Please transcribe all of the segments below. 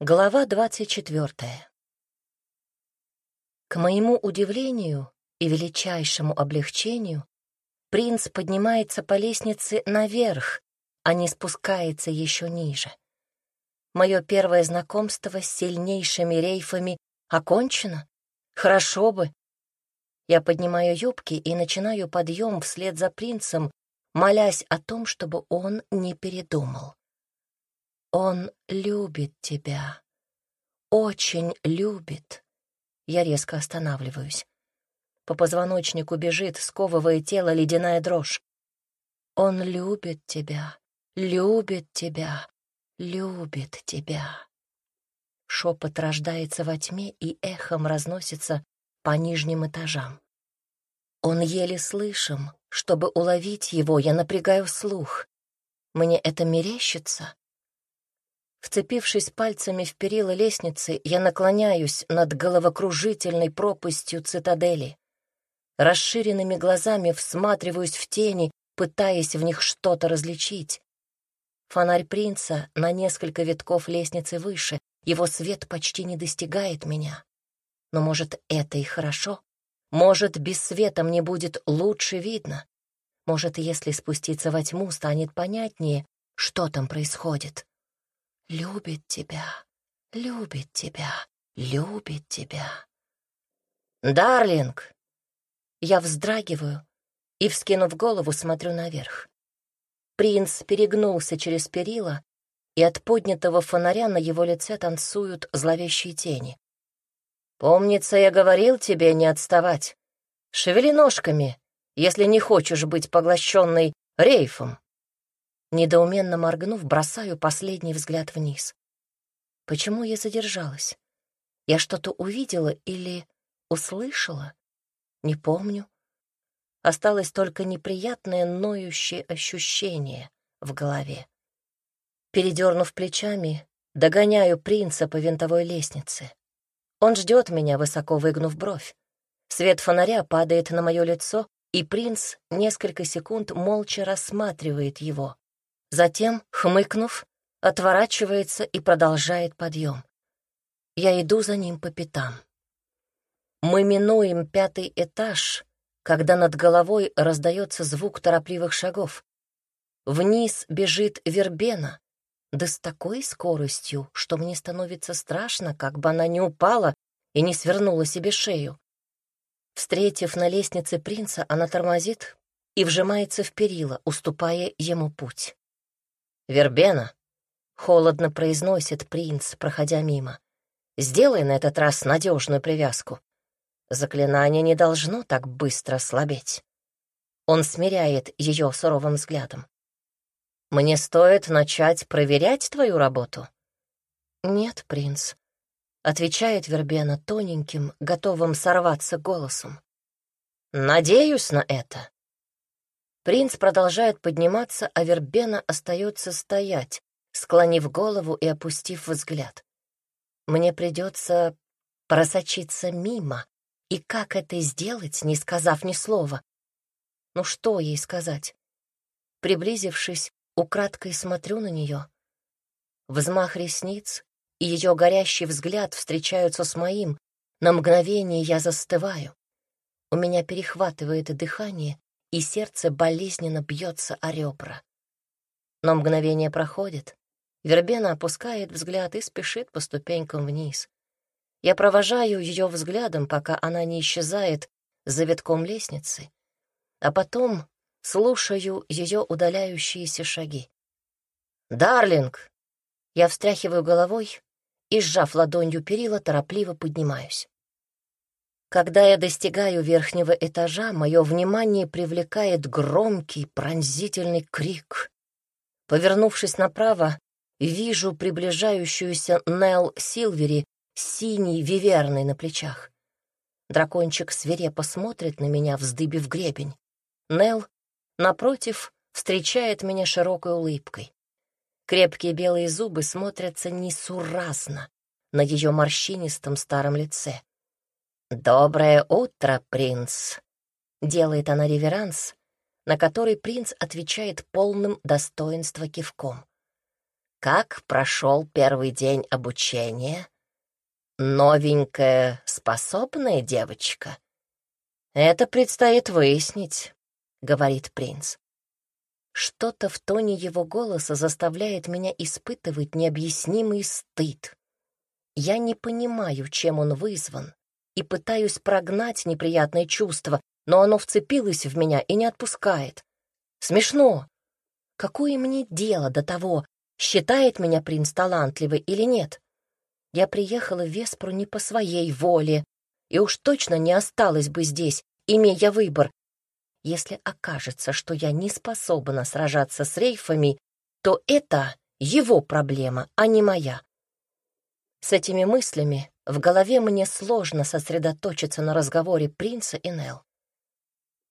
Глава двадцать четвертая. К моему удивлению и величайшему облегчению принц поднимается по лестнице наверх, а не спускается еще ниже. Мое первое знакомство с сильнейшими рейфами окончено. Хорошо бы. Я поднимаю юбки и начинаю подъем вслед за принцем, молясь о том, чтобы он не передумал. Он любит тебя. Очень любит. Я резко останавливаюсь. По позвоночнику бежит, сковывая тело, ледяная дрожь. Он любит тебя, любит тебя, любит тебя. Шепот рождается во тьме и эхом разносится по нижним этажам. Он еле слышим. Чтобы уловить его, я напрягаю слух. Мне это мерещится? Вцепившись пальцами в перила лестницы, я наклоняюсь над головокружительной пропастью цитадели. Расширенными глазами всматриваюсь в тени, пытаясь в них что-то различить. Фонарь принца на несколько витков лестницы выше, его свет почти не достигает меня. Но, может, это и хорошо? Может, без света мне будет лучше видно? Может, если спуститься во тьму, станет понятнее, что там происходит? Любит тебя, любит тебя, любит тебя. «Дарлинг!» Я вздрагиваю и, вскинув голову, смотрю наверх. Принц перегнулся через перила, и от поднятого фонаря на его лице танцуют зловещие тени. «Помнится, я говорил тебе не отставать. Шевели ножками, если не хочешь быть поглощенной рейфом». Недоуменно моргнув, бросаю последний взгляд вниз. Почему я задержалась? Я что-то увидела или услышала? Не помню. Осталось только неприятное ноющее ощущение в голове. Передернув плечами, догоняю принца по винтовой лестнице. Он ждет меня, высоко выгнув бровь. Свет фонаря падает на мое лицо, и принц несколько секунд молча рассматривает его. Затем, хмыкнув, отворачивается и продолжает подъем. Я иду за ним по пятам. Мы минуем пятый этаж, когда над головой раздается звук торопливых шагов. Вниз бежит вербена, да с такой скоростью, что мне становится страшно, как бы она не упала и не свернула себе шею. Встретив на лестнице принца, она тормозит и вжимается в перила, уступая ему путь. «Вербена», — холодно произносит принц, проходя мимо, — «сделай на этот раз надежную привязку. Заклинание не должно так быстро слабеть». Он смиряет ее суровым взглядом. «Мне стоит начать проверять твою работу?» «Нет, принц», — отвечает Вербена тоненьким, готовым сорваться голосом. «Надеюсь на это», Принц продолжает подниматься, а Вербена остается стоять, склонив голову и опустив взгляд. Мне придется просочиться мимо. И как это сделать, не сказав ни слова? Ну что ей сказать? Приблизившись, украдкой смотрю на нее. Взмах ресниц и ее горящий взгляд встречаются с моим. На мгновение я застываю. У меня перехватывает дыхание, и сердце болезненно бьется о ребра. Но мгновение проходит. Вербена опускает взгляд и спешит по ступенькам вниз. Я провожаю ее взглядом, пока она не исчезает за витком лестницы, а потом слушаю ее удаляющиеся шаги. «Дарлинг!» Я встряхиваю головой и, сжав ладонью перила, торопливо поднимаюсь. Когда я достигаю верхнего этажа, мое внимание привлекает громкий пронзительный крик. Повернувшись направо, вижу приближающуюся Нелл Силвери с синей виверной на плечах. Дракончик свирепо смотрит на меня, вздыбив гребень. Нелл, напротив, встречает меня широкой улыбкой. Крепкие белые зубы смотрятся несуразно на ее морщинистом старом лице. «Доброе утро, принц!» Делает она реверанс, на который принц отвечает полным достоинства кивком. как прошел первый день обучения? Новенькая, способная девочка? Это предстоит выяснить, — говорит принц. Что-то в тоне его голоса заставляет меня испытывать необъяснимый стыд. Я не понимаю, чем он вызван, и пытаюсь прогнать неприятное чувство, но оно вцепилось в меня и не отпускает. Смешно. Какое мне дело до того, считает меня принц талантливый или нет? Я приехала в Веспру не по своей воле, и уж точно не осталась бы здесь, имея выбор, если окажется, что я не способна сражаться с рейфами, то это его проблема, а не моя. С этими мыслями в голове мне сложно сосредоточиться на разговоре принца и Нел.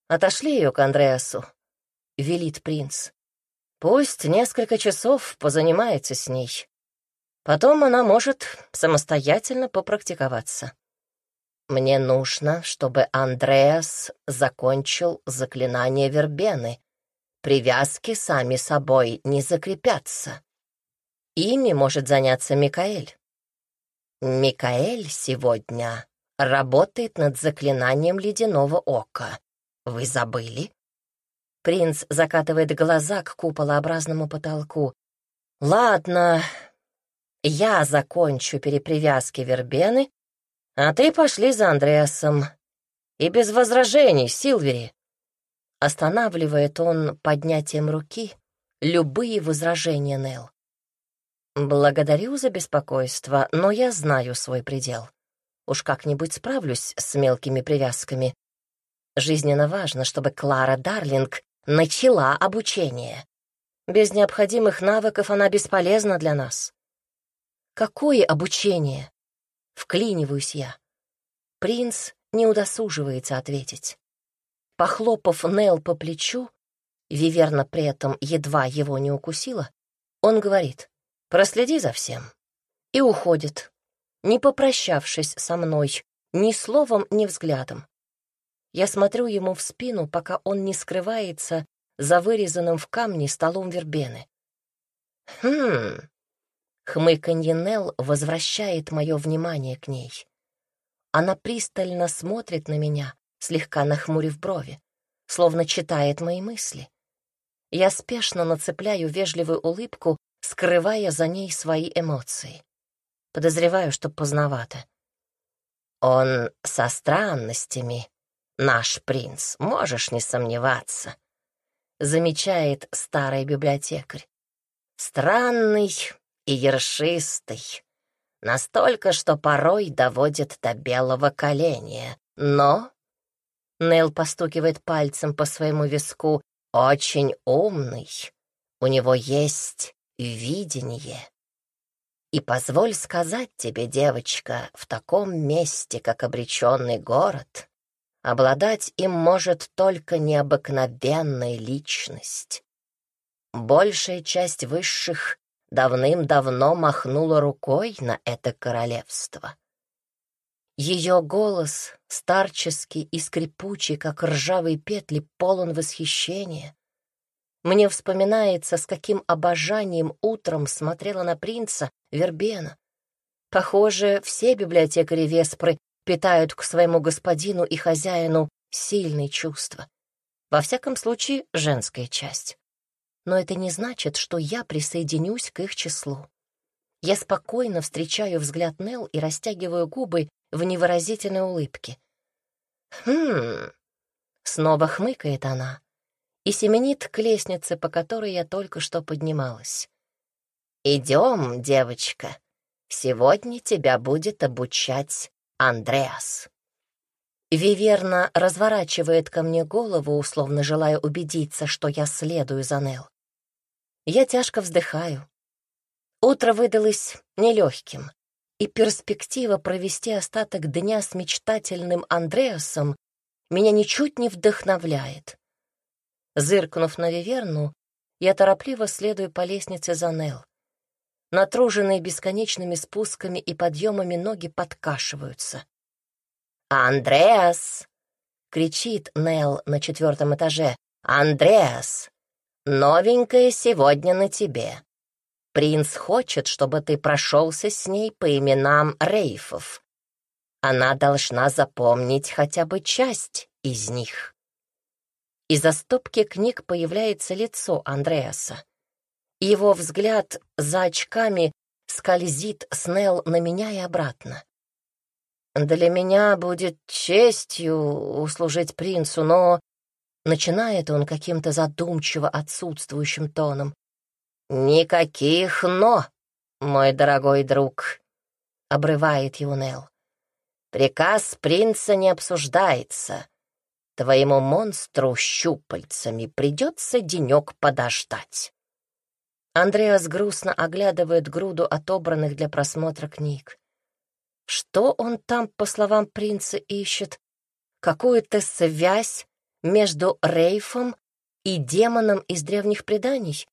«Отошли ее к Андреасу», — велит принц. «Пусть несколько часов позанимается с ней. Потом она может самостоятельно попрактиковаться». Мне нужно, чтобы Андреас закончил заклинание вербены. Привязки сами собой не закрепятся. Ими может заняться Микаэль. Микаэль сегодня работает над заклинанием ледяного ока. Вы забыли? Принц закатывает глаза к куполообразному потолку. Ладно, я закончу перепривязки вербены а ты пошли за Андреасом. И без возражений, Силвери. Останавливает он поднятием руки любые возражения Нел. Благодарю за беспокойство, но я знаю свой предел. Уж как-нибудь справлюсь с мелкими привязками. Жизненно важно, чтобы Клара Дарлинг начала обучение. Без необходимых навыков она бесполезна для нас. Какое обучение? Вклиниваюсь я. Принц не удосуживается ответить. Похлопав Нел по плечу, Виверна при этом едва его не укусила, он говорит «Проследи за всем» и уходит, не попрощавшись со мной ни словом, ни взглядом. Я смотрю ему в спину, пока он не скрывается за вырезанным в камне столом вербены. «Хм, Хмыканье Нел возвращает мое внимание к ней. Она пристально смотрит на меня, слегка нахмурив брови, словно читает мои мысли. Я спешно нацепляю вежливую улыбку, скрывая за ней свои эмоции. Подозреваю, что поздновато. Он со странностями, наш принц, можешь не сомневаться, замечает старый библиотекарь. Странный и ершистый, настолько, что порой доводит до белого коленя. Но...» Нел постукивает пальцем по своему виску. «Очень умный. У него есть видение. И позволь сказать тебе, девочка, в таком месте, как обреченный город, обладать им может только необыкновенная личность. Большая часть высших давным-давно махнула рукой на это королевство. Ее голос, старческий и скрипучий, как ржавые петли, полон восхищения. Мне вспоминается, с каким обожанием утром смотрела на принца Вербена. Похоже, все библиотекари Веспры питают к своему господину и хозяину сильные чувства. Во всяком случае, женская часть но это не значит, что я присоединюсь к их числу. Я спокойно встречаю взгляд Нел и растягиваю губы в невыразительной улыбке. «Хм...» — снова хмыкает она и семенит к лестнице, по которой я только что поднималась. «Идем, девочка. Сегодня тебя будет обучать Андреас». Виверна разворачивает ко мне голову, условно желая убедиться, что я следую за Нел. Я тяжко вздыхаю. Утро выдалось нелегким, и перспектива провести остаток дня с мечтательным Андреасом меня ничуть не вдохновляет. Зыркнув на Виверну, я торопливо следую по лестнице за Нел. Натруженные бесконечными спусками и подъемами ноги подкашиваются. «Андреас!» — кричит Нел на четвертом этаже. «Андреас! Новенькое сегодня на тебе. Принц хочет, чтобы ты прошелся с ней по именам рейфов. Она должна запомнить хотя бы часть из них. Из-за стопки книг появляется лицо Андреаса. Его взгляд за очками скользит с Нелл на меня и обратно. «Для меня будет честью услужить принцу, но...» Начинает он каким-то задумчиво отсутствующим тоном. «Никаких «но», мой дорогой друг», — обрывает его Нелл. «Приказ принца не обсуждается. Твоему монстру щупальцами придется денек подождать». Андреас грустно оглядывает груду отобранных для просмотра книг. Что он там, по словам принца, ищет? Какую-то связь между Рейфом и демоном из древних преданий?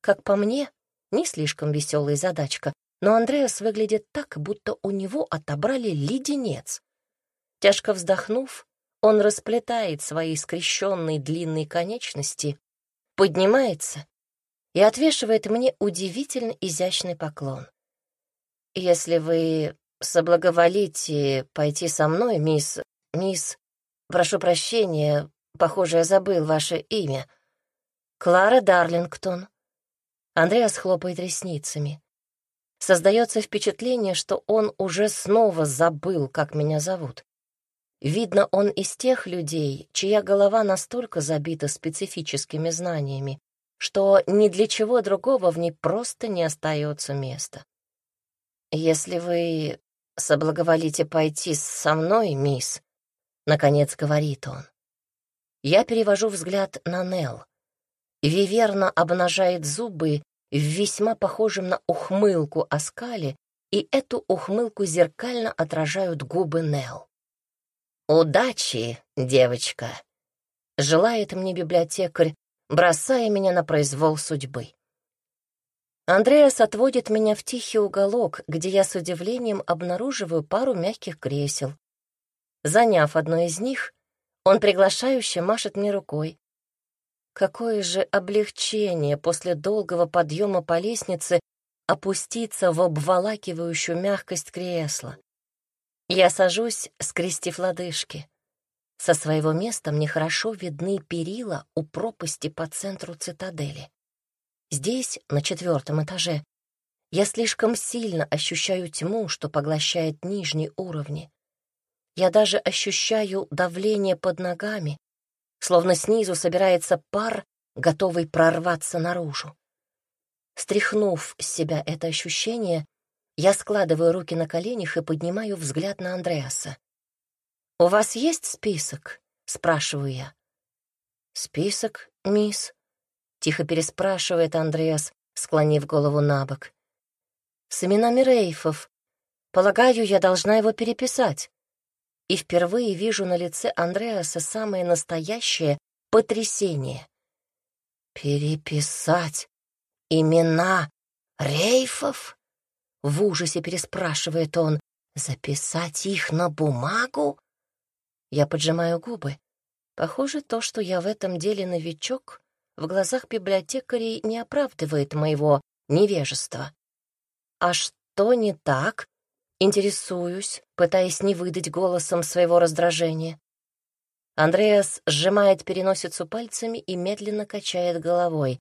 Как по мне, не слишком веселая задачка, но Андреас выглядит так, будто у него отобрали леденец. Тяжко вздохнув, он расплетает свои скрещенные длинные конечности, поднимается и отвешивает мне удивительно изящный поклон. «Если вы соблаговолите пойти со мной, мисс... мисс... Прошу прощения, похоже, я забыл ваше имя. Клара Дарлингтон». Андреас хлопает ресницами. Создается впечатление, что он уже снова забыл, как меня зовут. Видно, он из тех людей, чья голова настолько забита специфическими знаниями, что ни для чего другого в ней просто не остается места. «Если вы соблаговолите пойти со мной, мисс», — наконец говорит он. Я перевожу взгляд на Нелл. Виверна обнажает зубы в весьма похожем на ухмылку оскале, и эту ухмылку зеркально отражают губы Нелл. «Удачи, девочка!» — желает мне библиотекарь, бросая меня на произвол судьбы. Андреас отводит меня в тихий уголок, где я с удивлением обнаруживаю пару мягких кресел. Заняв одно из них, он приглашающе машет мне рукой. Какое же облегчение после долгого подъема по лестнице опуститься в обволакивающую мягкость кресла. Я сажусь, скрестив лодыжки. Со своего места мне хорошо видны перила у пропасти по центру цитадели. Здесь, на четвертом этаже, я слишком сильно ощущаю тьму, что поглощает нижние уровни. Я даже ощущаю давление под ногами, словно снизу собирается пар, готовый прорваться наружу. Стряхнув с себя это ощущение, я складываю руки на коленях и поднимаю взгляд на Андреаса. «У вас есть список?» — спрашиваю я. «Список, мисс?» — тихо переспрашивает Андреас, склонив голову на бок. «С именами рейфов. Полагаю, я должна его переписать и впервые вижу на лице Андреаса самое настоящее потрясение. «Переписать имена рейфов?» — в ужасе переспрашивает он. «Записать их на бумагу?» Я поджимаю губы. Похоже, то, что я в этом деле новичок, в глазах библиотекарей не оправдывает моего невежества. А что не так? Интересуюсь, пытаясь не выдать голосом своего раздражения. Андреас сжимает переносицу пальцами и медленно качает головой.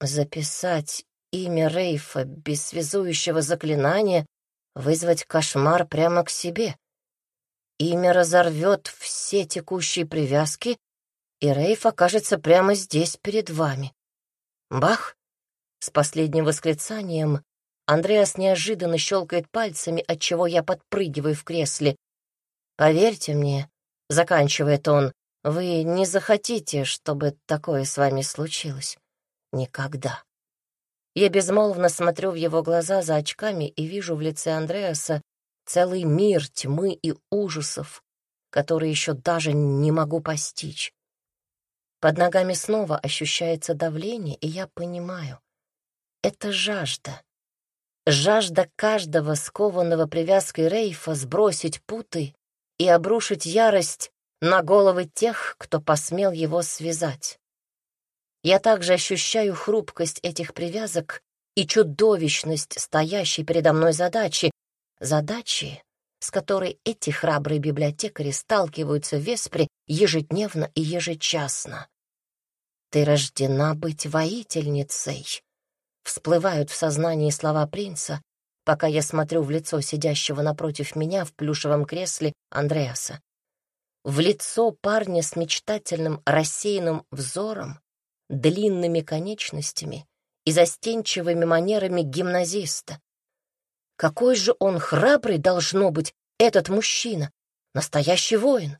Записать имя Рейфа без связующего заклинания, вызвать кошмар прямо к себе. Имя разорвет все текущие привязки, и Рейф окажется прямо здесь перед вами. Бах! С последним восклицанием Андреас неожиданно щелкает пальцами, отчего я подпрыгиваю в кресле. «Поверьте мне», — заканчивает он, — «вы не захотите, чтобы такое с вами случилось. Никогда». Я безмолвно смотрю в его глаза за очками и вижу в лице Андреаса целый мир тьмы и ужасов, который еще даже не могу постичь. Под ногами снова ощущается давление, и я понимаю — это жажда жажда каждого скованного привязкой рейфа сбросить путы и обрушить ярость на головы тех, кто посмел его связать. Я также ощущаю хрупкость этих привязок и чудовищность стоящей передо мной задачи, задачи, с которой эти храбрые библиотекари сталкиваются в Веспре ежедневно и ежечасно. «Ты рождена быть воительницей», — всплывают в сознании слова принца, пока я смотрю в лицо сидящего напротив меня в плюшевом кресле Андреаса. В лицо парня с мечтательным рассеянным взором, длинными конечностями и застенчивыми манерами гимназиста. Какой же он храбрый должно быть, этот мужчина, настоящий воин.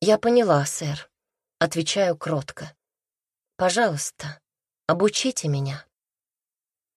Я поняла, сэр, отвечаю кротко. Пожалуйста, обучите меня.